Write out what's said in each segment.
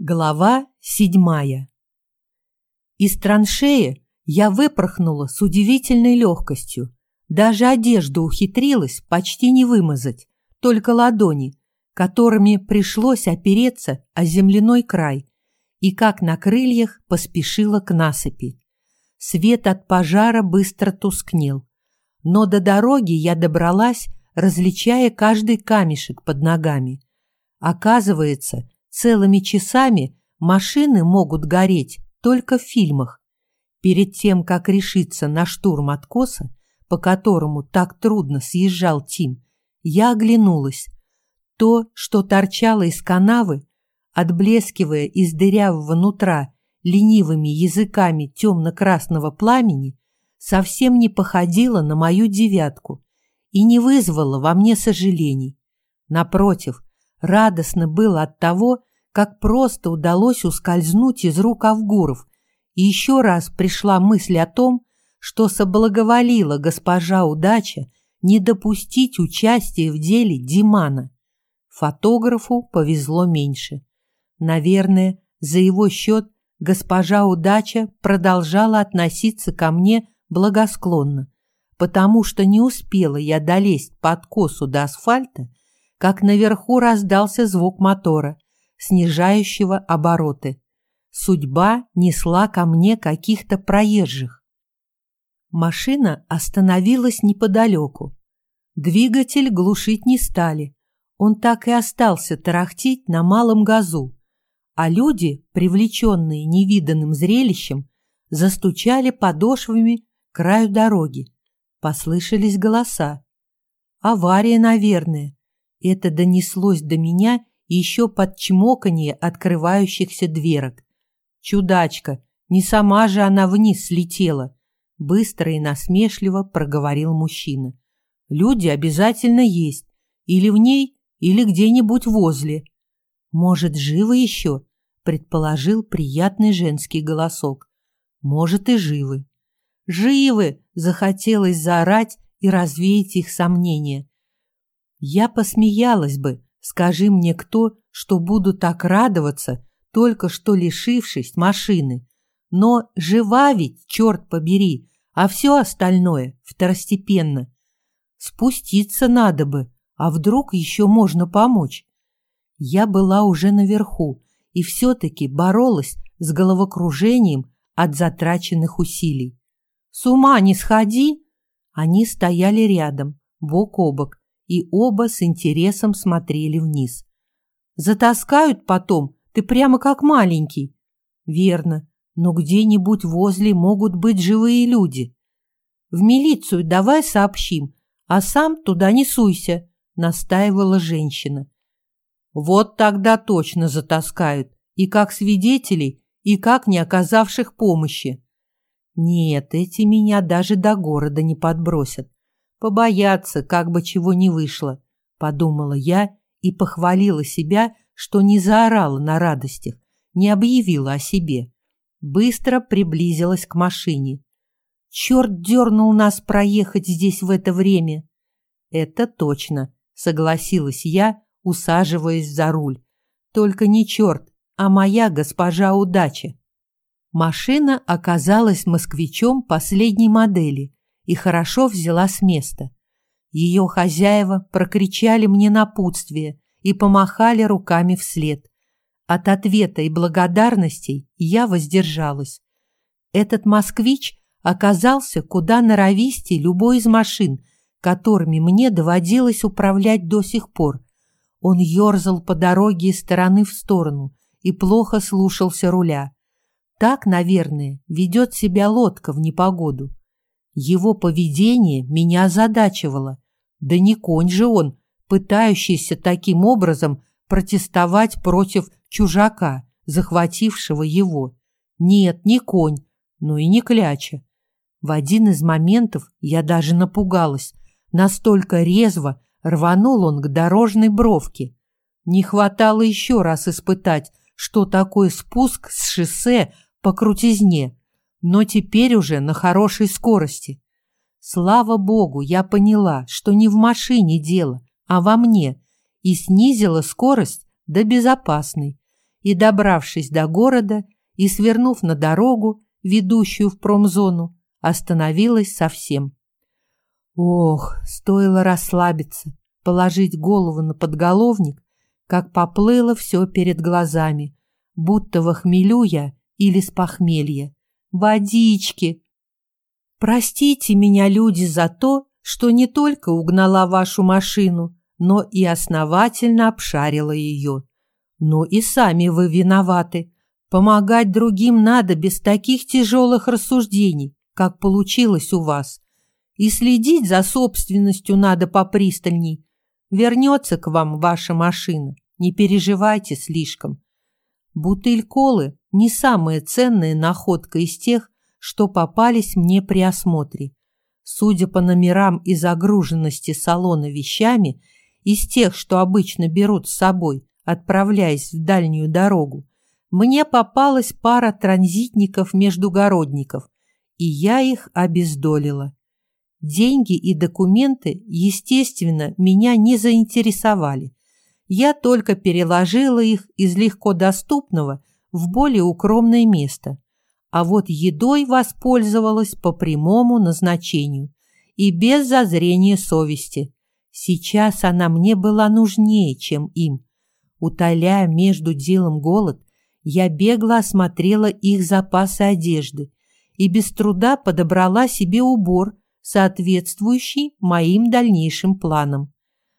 Глава седьмая Из траншеи я выпорхнула с удивительной легкостью. Даже одежду ухитрилась почти не вымазать, только ладони, которыми пришлось опереться о земляной край, и как на крыльях поспешила к насыпи. Свет от пожара быстро тускнел, но до дороги я добралась, различая каждый камешек под ногами. Оказывается, Целыми часами машины могут гореть только в фильмах. Перед тем, как решиться на штурм откоса, по которому так трудно съезжал Тим, я оглянулась. То, что торчало из канавы, отблескивая из дырявого нутра ленивыми языками темно-красного пламени, совсем не походило на мою девятку и не вызвало во мне сожалений. Напротив, радостно было от того, как просто удалось ускользнуть из рук Авгуров, и еще раз пришла мысль о том, что соблаговолила госпожа удача не допустить участия в деле Димана. Фотографу повезло меньше. Наверное, за его счет госпожа удача продолжала относиться ко мне благосклонно, потому что не успела я долезть по откосу до асфальта, как наверху раздался звук мотора – снижающего обороты. Судьба несла ко мне каких-то проезжих. Машина остановилась неподалеку. Двигатель глушить не стали. Он так и остался тарахтеть на малом газу. А люди, привлеченные невиданным зрелищем, застучали подошвами к краю дороги. Послышались голоса. Авария, наверное. Это донеслось до меня еще под чмоканье открывающихся дверок. «Чудачка! Не сама же она вниз слетела!» Быстро и насмешливо проговорил мужчина. «Люди обязательно есть. Или в ней, или где-нибудь возле. Может, живы еще?» предположил приятный женский голосок. «Может, и живы». «Живы!» — захотелось заорать и развеять их сомнения. Я посмеялась бы, Скажи мне кто, что буду так радоваться, только что лишившись машины. Но жива ведь, черт побери, а все остальное второстепенно. Спуститься надо бы, а вдруг еще можно помочь? Я была уже наверху и все-таки боролась с головокружением от затраченных усилий. «С ума не сходи!» Они стояли рядом, бок о бок, и оба с интересом смотрели вниз. «Затаскают потом, ты прямо как маленький». «Верно, но где-нибудь возле могут быть живые люди». «В милицию давай сообщим, а сам туда не суйся», — настаивала женщина. «Вот тогда точно затаскают, и как свидетелей, и как не оказавших помощи». «Нет, эти меня даже до города не подбросят. Побояться, как бы чего не вышло, подумала я и похвалила себя, что не заорала на радостях, не объявила о себе. Быстро приблизилась к машине. Черт дернул нас проехать здесь в это время. Это точно, согласилась я, усаживаясь за руль. Только не черт, а моя госпожа удача. Машина оказалась москвичом последней модели, и хорошо взяла с места. Ее хозяева прокричали мне напутствие и помахали руками вслед. От ответа и благодарностей я воздержалась. Этот москвич оказался куда норовистей любой из машин, которыми мне доводилось управлять до сих пор. Он ерзал по дороге из стороны в сторону и плохо слушался руля. Так, наверное, ведет себя лодка в непогоду. Его поведение меня озадачивало. Да не конь же он, пытающийся таким образом протестовать против чужака, захватившего его. Нет, не конь, но и не кляча. В один из моментов я даже напугалась. Настолько резво рванул он к дорожной бровке. Не хватало еще раз испытать, что такое спуск с шоссе по крутизне но теперь уже на хорошей скорости. Слава богу, я поняла, что не в машине дело, а во мне, и снизила скорость до безопасной. и, добравшись до города и свернув на дорогу, ведущую в промзону, остановилась совсем. Ох, стоило расслабиться, положить голову на подголовник, как поплыло все перед глазами, будто в хмелю я или с похмелья. Водички! Простите меня, люди, за то, что не только угнала вашу машину, но и основательно обшарила ее. Но и сами вы виноваты. Помогать другим надо без таких тяжелых рассуждений, как получилось у вас. И следить за собственностью надо попристальней. Вернется к вам ваша машина, не переживайте слишком. Бутыль колы – не самая ценная находка из тех, что попались мне при осмотре. Судя по номерам и загруженности салона вещами, из тех, что обычно берут с собой, отправляясь в дальнюю дорогу, мне попалась пара транзитников-междугородников, и я их обездолила. Деньги и документы, естественно, меня не заинтересовали. Я только переложила их из легкодоступного в более укромное место – а вот едой воспользовалась по прямому назначению и без зазрения совести. Сейчас она мне была нужнее, чем им. Утоляя между делом голод, я бегло осмотрела их запасы одежды и без труда подобрала себе убор, соответствующий моим дальнейшим планам.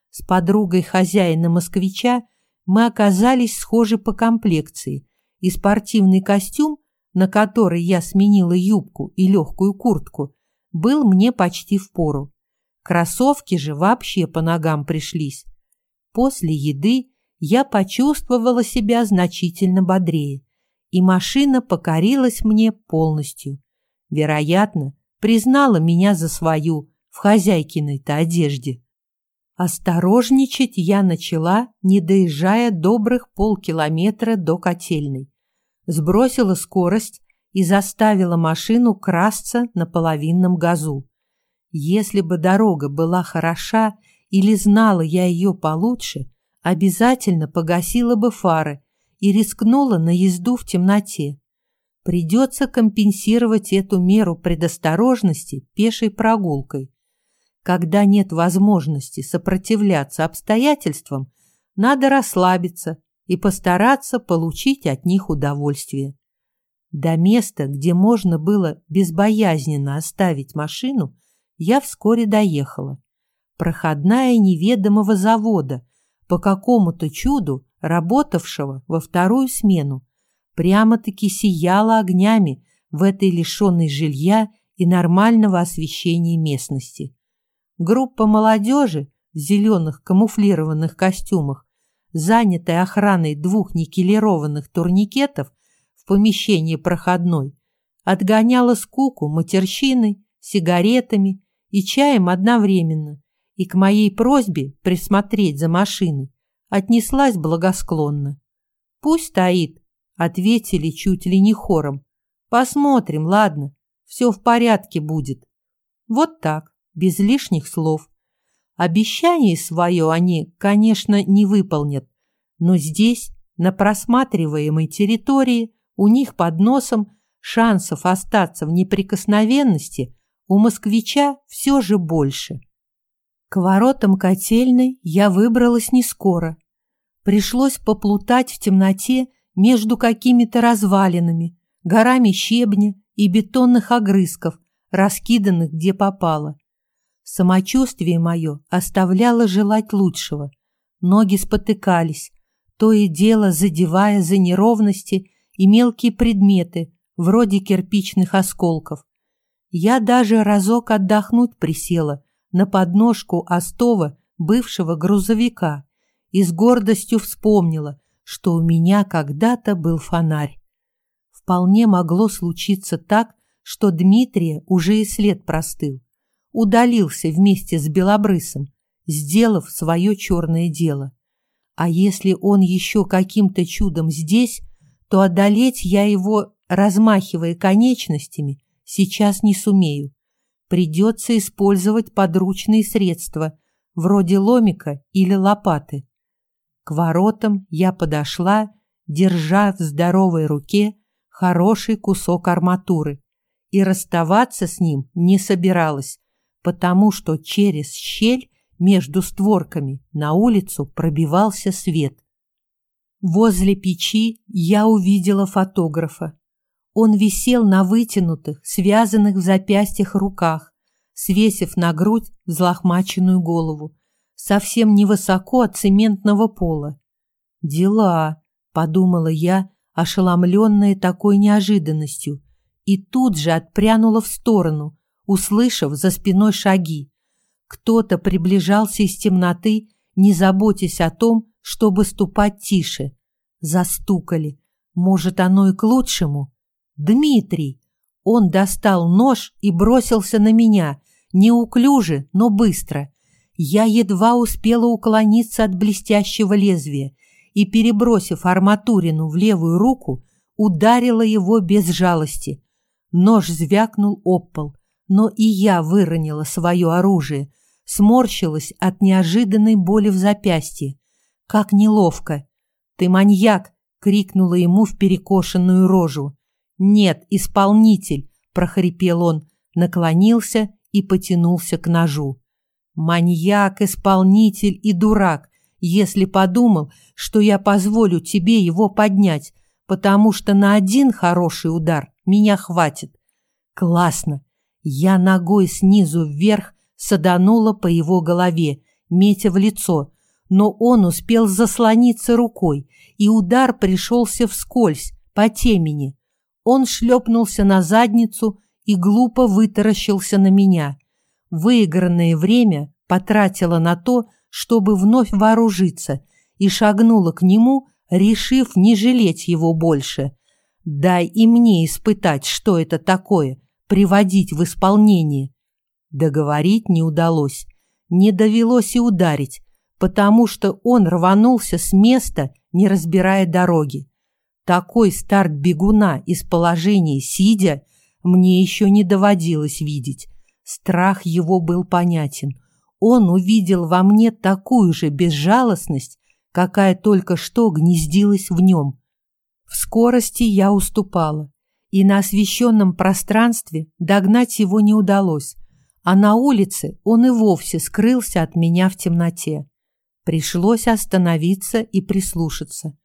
С подругой хозяина-москвича мы оказались схожи по комплекции, и спортивный костюм на который я сменила юбку и легкую куртку, был мне почти в пору. Кроссовки же вообще по ногам пришлись. После еды я почувствовала себя значительно бодрее, и машина покорилась мне полностью. Вероятно, признала меня за свою в хозяйкиной-то одежде. Осторожничать я начала, не доезжая добрых полкилометра до котельной сбросила скорость и заставила машину красться на половинном газу. Если бы дорога была хороша или знала я ее получше, обязательно погасила бы фары и рискнула на езду в темноте. Придется компенсировать эту меру предосторожности пешей прогулкой. Когда нет возможности сопротивляться обстоятельствам, надо расслабиться и постараться получить от них удовольствие. До места, где можно было безбоязненно оставить машину, я вскоре доехала. Проходная неведомого завода, по какому-то чуду работавшего во вторую смену, прямо-таки сияла огнями в этой лишенной жилья и нормального освещения местности. Группа молодежи в зеленых камуфлированных костюмах занятая охраной двух никелированных турникетов в помещении проходной, отгоняла скуку матерщиной, сигаретами и чаем одновременно, и к моей просьбе присмотреть за машиной отнеслась благосклонно. «Пусть стоит», — ответили чуть ли не хором. «Посмотрим, ладно, все в порядке будет». Вот так, без лишних слов. Обещание свое они, конечно, не выполнят, но здесь, на просматриваемой территории, у них под носом шансов остаться в неприкосновенности у москвича все же больше. К воротам котельной я выбралась не скоро. Пришлось поплутать в темноте между какими-то развалинами, горами щебня и бетонных огрызков, раскиданных где попало. Самочувствие мое оставляло желать лучшего. Ноги спотыкались, то и дело задевая за неровности и мелкие предметы, вроде кирпичных осколков. Я даже разок отдохнуть присела на подножку остова бывшего грузовика и с гордостью вспомнила, что у меня когда-то был фонарь. Вполне могло случиться так, что Дмитрия уже и след простыл удалился вместе с Белобрысом, сделав свое черное дело. А если он еще каким-то чудом здесь, то одолеть я его, размахивая конечностями, сейчас не сумею. Придется использовать подручные средства, вроде ломика или лопаты. К воротам я подошла, держа в здоровой руке хороший кусок арматуры, и расставаться с ним не собиралась, потому что через щель между створками на улицу пробивался свет. Возле печи я увидела фотографа. Он висел на вытянутых, связанных в запястьях руках, свесив на грудь взлохмаченную голову, совсем невысоко от цементного пола. «Дела», — подумала я, ошеломленная такой неожиданностью, и тут же отпрянула в сторону, услышав за спиной шаги. Кто-то приближался из темноты, не заботясь о том, чтобы ступать тише. Застукали. Может, оно и к лучшему? Дмитрий! Он достал нож и бросился на меня, неуклюже, но быстро. Я едва успела уклониться от блестящего лезвия и, перебросив арматурину в левую руку, ударила его без жалости. Нож звякнул об пол, но и я выронила свое оружие, сморщилась от неожиданной боли в запястье. Как неловко! «Ты маньяк!» — крикнула ему в перекошенную рожу. «Нет, исполнитель!» — прохрипел он, наклонился и потянулся к ножу. «Маньяк, исполнитель и дурак, если подумал, что я позволю тебе его поднять, потому что на один хороший удар меня хватит. Классно! Я ногой снизу вверх саданула по его голове, метя в лицо, но он успел заслониться рукой, и удар пришелся вскользь, по темени. Он шлепнулся на задницу и глупо вытаращился на меня. Выигранное время потратила на то, чтобы вновь вооружиться, и шагнула к нему, решив не жалеть его больше. Дай и мне испытать, что это такое, приводить в исполнение. Договорить не удалось, не довелось и ударить, потому что он рванулся с места, не разбирая дороги. Такой старт бегуна из положения сидя мне еще не доводилось видеть. Страх его был понятен. Он увидел во мне такую же безжалостность, какая только что гнездилась в нем. В скорости я уступала, и на освещенном пространстве догнать его не удалось, а на улице он и вовсе скрылся от меня в темноте. Пришлось остановиться и прислушаться.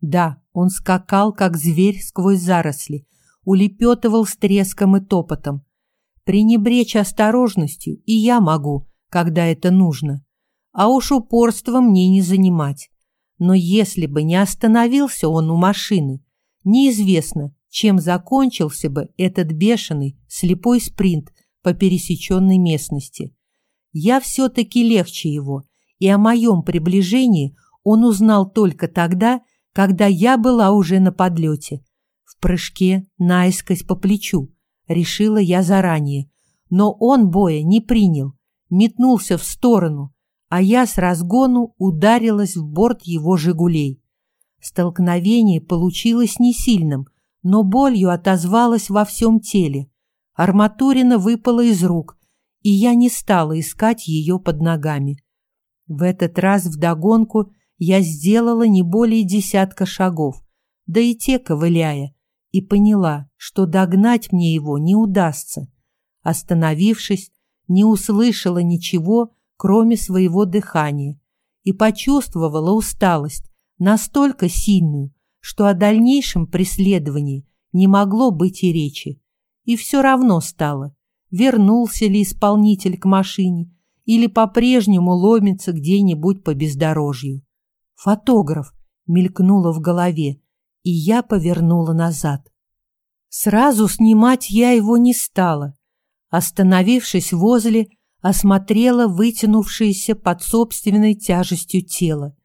Да, он скакал, как зверь сквозь заросли, улепетывал с треском и топотом. Пренебречь осторожностью и я могу, когда это нужно. А уж упорство мне не занимать. Но если бы не остановился он у машины, неизвестно, чем закончился бы этот бешеный, слепой спринт по пересеченной местности. Я все-таки легче его, и о моем приближении он узнал только тогда, когда я была уже на подлете. В прыжке наискось по плечу, решила я заранее. Но он боя не принял, метнулся в сторону, а я с разгону ударилась в борт его «Жигулей». Столкновение получилось не сильным, но болью отозвалась во всем теле. Арматурина выпала из рук, и я не стала искать ее под ногами. В этот раз вдогонку я сделала не более десятка шагов, да и те ковыляя, и поняла, что догнать мне его не удастся. Остановившись, не услышала ничего, кроме своего дыхания, и почувствовала усталость, настолько сильную, что о дальнейшем преследовании не могло быть и речи. И все равно стало, вернулся ли исполнитель к машине или по-прежнему ломится где-нибудь по бездорожью. Фотограф мелькнуло в голове, и я повернула назад. Сразу снимать я его не стала. Остановившись возле, осмотрела вытянувшееся под собственной тяжестью тело.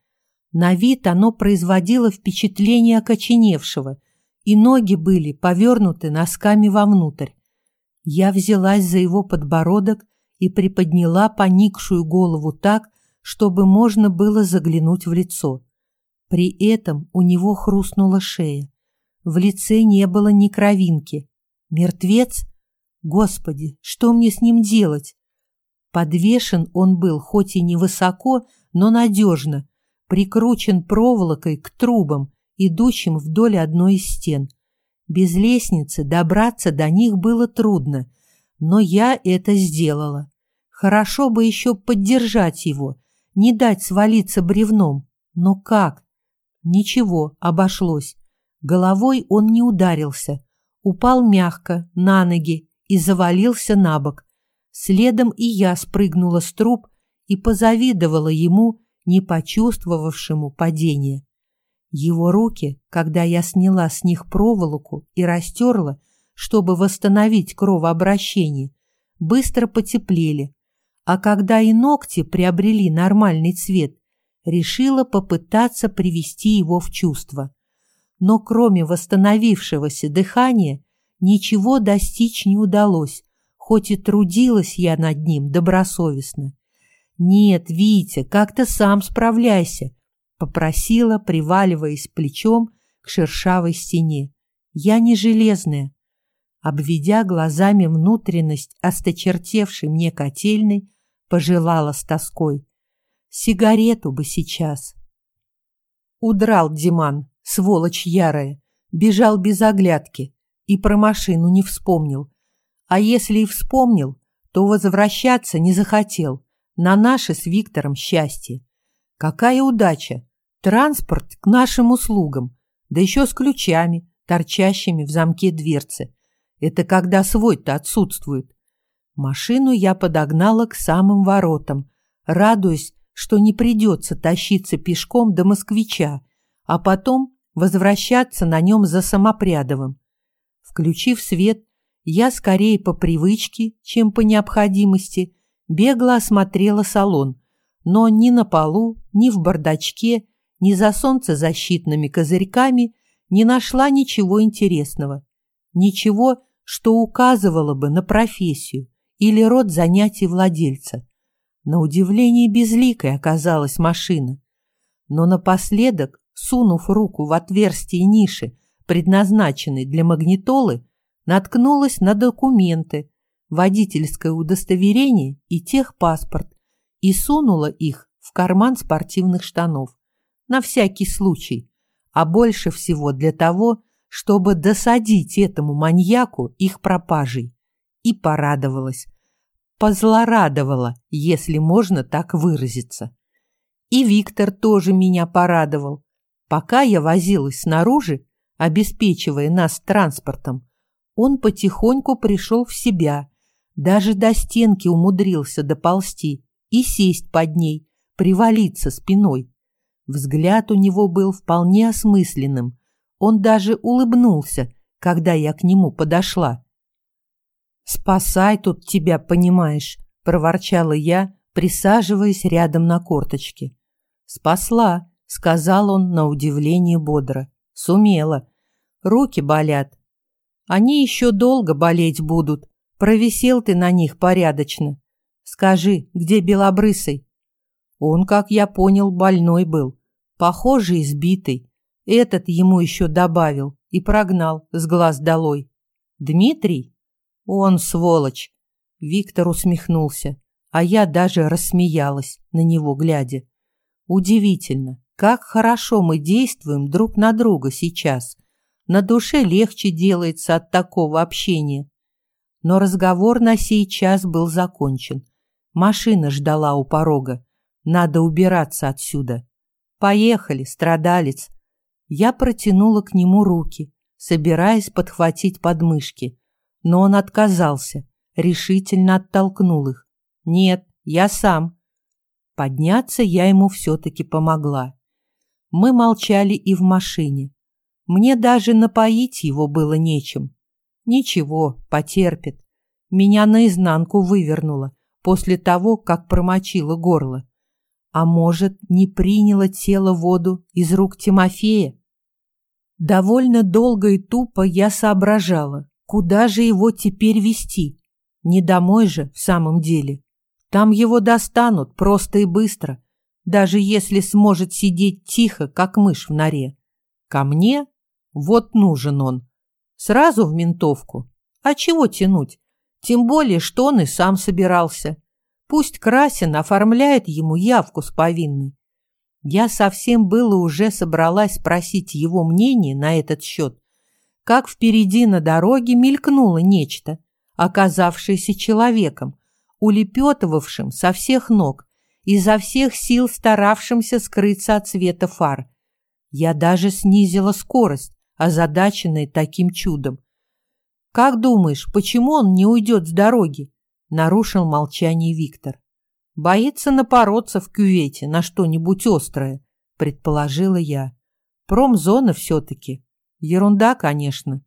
На вид оно производило впечатление окоченевшего, и ноги были повернуты носками вовнутрь. Я взялась за его подбородок и приподняла поникшую голову так, чтобы можно было заглянуть в лицо. При этом у него хрустнула шея. В лице не было ни кровинки. Мертвец? Господи, что мне с ним делать? Подвешен он был хоть и невысоко, но надежно, прикручен проволокой к трубам идущим вдоль одной из стен. Без лестницы добраться до них было трудно, но я это сделала. Хорошо бы еще поддержать его, не дать свалиться бревном. Но как? Ничего, обошлось. Головой он не ударился. Упал мягко, на ноги и завалился на бок. Следом и я спрыгнула с труб и позавидовала ему, не почувствовавшему падения. Его руки, когда я сняла с них проволоку и растерла, чтобы восстановить кровообращение, быстро потеплели, а когда и ногти приобрели нормальный цвет, решила попытаться привести его в чувство. Но кроме восстановившегося дыхания ничего достичь не удалось, хоть и трудилась я над ним добросовестно. «Нет, Витя, как-то сам справляйся», — попросила, приваливаясь плечом к шершавой стене. «Я не железная». Обведя глазами внутренность осточертевшей мне котельной, пожелала с тоской. Сигарету бы сейчас. Удрал Диман, сволочь ярая, бежал без оглядки и про машину не вспомнил. А если и вспомнил, то возвращаться не захотел. На наше с Виктором счастье. Какая удача! Транспорт к нашим услугам, да еще с ключами, торчащими в замке дверцы. Это когда свой-то отсутствует. Машину я подогнала к самым воротам, радуясь, что не придется тащиться пешком до москвича, а потом возвращаться на нем за Самопрядовым. Включив свет, я скорее по привычке, чем по необходимости, бегло осмотрела салон, но ни на полу, ни в бардачке, ни за солнцезащитными козырьками не нашла ничего интересного. Ничего, что указывало бы на профессию, или род занятий владельца. На удивление безликой оказалась машина. Но напоследок, сунув руку в отверстие ниши, предназначенной для магнитолы, наткнулась на документы, водительское удостоверение и техпаспорт и сунула их в карман спортивных штанов. На всякий случай, а больше всего для того, чтобы досадить этому маньяку их пропажей и порадовалась. Позлорадовала, если можно так выразиться. И Виктор тоже меня порадовал. Пока я возилась снаружи, обеспечивая нас транспортом, он потихоньку пришел в себя, даже до стенки умудрился доползти и сесть под ней, привалиться спиной. Взгляд у него был вполне осмысленным. Он даже улыбнулся, когда я к нему подошла. «Спасай тут тебя, понимаешь», — проворчала я, присаживаясь рядом на корточке. «Спасла», — сказал он на удивление бодро. «Сумела. Руки болят. Они еще долго болеть будут. Провисел ты на них порядочно. Скажи, где Белобрысый?» Он, как я понял, больной был. Похоже, избитый. Этот ему еще добавил и прогнал с глаз долой. «Дмитрий?» «Он сволочь!» Виктор усмехнулся, а я даже рассмеялась, на него глядя. Удивительно, как хорошо мы действуем друг на друга сейчас. На душе легче делается от такого общения. Но разговор на сей час был закончен. Машина ждала у порога. Надо убираться отсюда. Поехали, страдалец. Я протянула к нему руки, собираясь подхватить подмышки но он отказался, решительно оттолкнул их. «Нет, я сам». Подняться я ему все-таки помогла. Мы молчали и в машине. Мне даже напоить его было нечем. Ничего, потерпит. Меня наизнанку вывернуло после того, как промочило горло. А может, не приняло тело воду из рук Тимофея? Довольно долго и тупо я соображала, Куда же его теперь вести? Не домой же, в самом деле. Там его достанут просто и быстро, даже если сможет сидеть тихо, как мышь в норе. Ко мне? Вот нужен он. Сразу в ментовку. А чего тянуть? Тем более, что он и сам собирался. Пусть Красин оформляет ему явку с повинной. Я совсем было уже собралась спросить его мнение на этот счет, как впереди на дороге мелькнуло нечто, оказавшееся человеком, улепетывавшим со всех ног, изо всех сил старавшимся скрыться от света фар. Я даже снизила скорость, озадаченная таким чудом. «Как думаешь, почему он не уйдет с дороги?» — нарушил молчание Виктор. «Боится напороться в кювете на что-нибудь острое», — предположила я. «Промзона все-таки. Ерунда, конечно».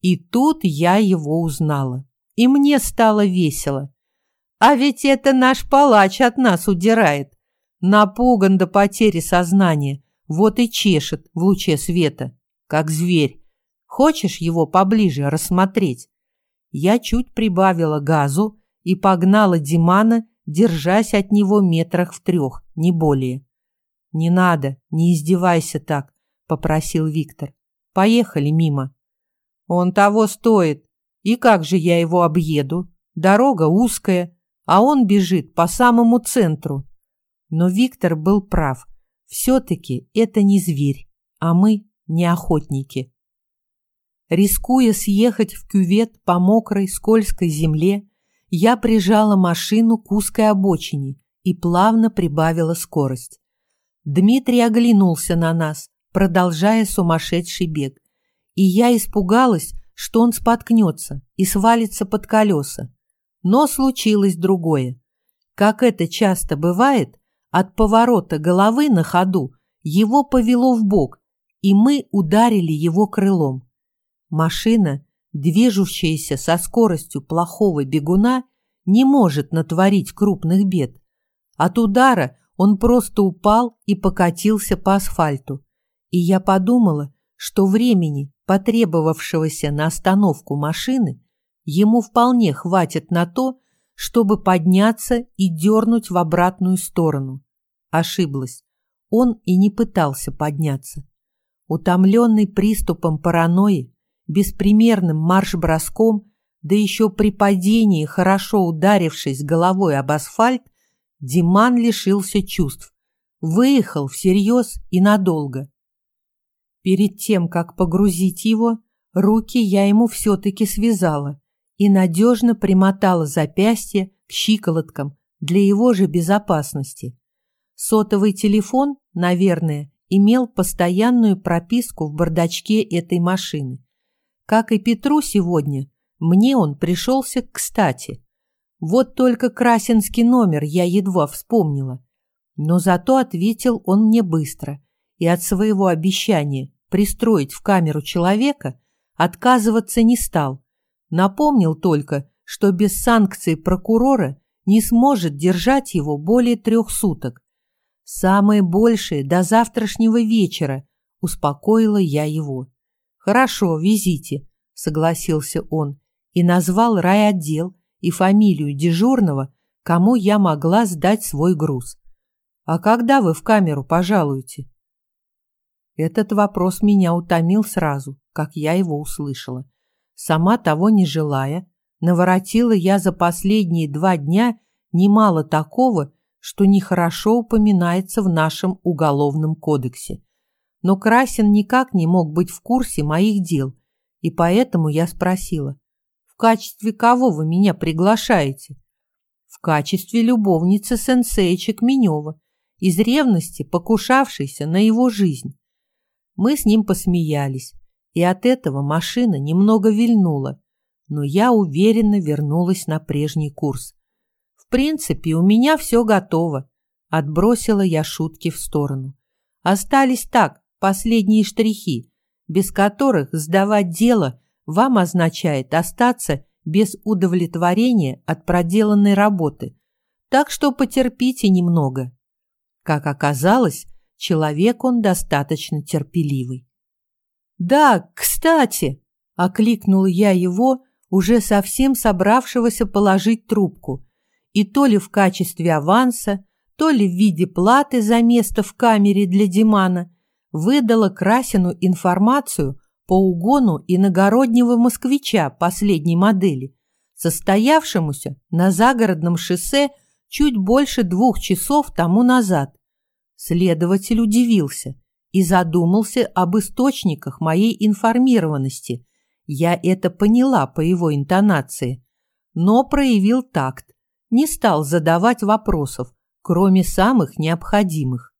И тут я его узнала. И мне стало весело. А ведь это наш палач от нас удирает. Напуган до потери сознания. Вот и чешет в луче света, как зверь. Хочешь его поближе рассмотреть? Я чуть прибавила газу и погнала Димана, держась от него метрах в трех, не более. «Не надо, не издевайся так», — попросил Виктор. «Поехали мимо». «Он того стоит. И как же я его объеду? Дорога узкая, а он бежит по самому центру. Но Виктор был прав. Все-таки это не зверь, а мы не охотники. Рискуя съехать в кювет по мокрой скользкой земле, я прижала машину к узкой обочине и плавно прибавила скорость. Дмитрий оглянулся на нас, продолжая сумасшедший бег, и я испугалась, что он споткнется и свалится под колеса. Но случилось другое. Как это часто бывает, от поворота головы на ходу его повело в бок, и мы ударили его крылом. Машина, движущаяся со скоростью плохого бегуна, не может натворить крупных бед. От удара он просто упал и покатился по асфальту. И я подумала, что времени, потребовавшегося на остановку машины, ему вполне хватит на то, чтобы подняться и дернуть в обратную сторону. Ошиблась. Он и не пытался подняться. Утомленный приступом паранойи, беспримерным марш-броском, да еще при падении, хорошо ударившись головой об асфальт, Диман лишился чувств. Выехал всерьез и надолго. Перед тем, как погрузить его, руки я ему все-таки связала и надежно примотала запястье к щиколоткам для его же безопасности. Сотовый телефон, наверное, имел постоянную прописку в бардачке этой машины. Как и Петру сегодня, мне он пришелся кстати. Вот только красинский номер я едва вспомнила. Но зато ответил он мне быстро, и от своего обещания пристроить в камеру человека отказываться не стал, Напомнил только, что без санкции прокурора не сможет держать его более трех суток. «Самое большее до завтрашнего вечера», — успокоила я его. «Хорошо, везите», — согласился он и назвал райотдел и фамилию дежурного, кому я могла сдать свой груз. «А когда вы в камеру пожалуете?» Этот вопрос меня утомил сразу, как я его услышала. Сама того не желая, наворотила я за последние два дня немало такого, что нехорошо упоминается в нашем уголовном кодексе. Но Красин никак не мог быть в курсе моих дел, и поэтому я спросила, «В качестве кого вы меня приглашаете?» «В качестве любовницы сенсея Чекменева, из ревности покушавшейся на его жизнь». Мы с ним посмеялись, и от этого машина немного вильнула, но я уверенно вернулась на прежний курс. Принципе, у меня все готово. Отбросила я шутки в сторону. Остались так, последние штрихи, без которых сдавать дело вам означает остаться без удовлетворения от проделанной работы. Так что потерпите немного. Как оказалось, человек он достаточно терпеливый. «Да, кстати!» — окликнул я его, уже совсем собравшегося положить трубку, и то ли в качестве аванса, то ли в виде платы за место в камере для Димана, выдала Красину информацию по угону иногороднего москвича последней модели, состоявшемуся на загородном шоссе чуть больше двух часов тому назад. Следователь удивился и задумался об источниках моей информированности. Я это поняла по его интонации, но проявил такт, не стал задавать вопросов, кроме самых необходимых.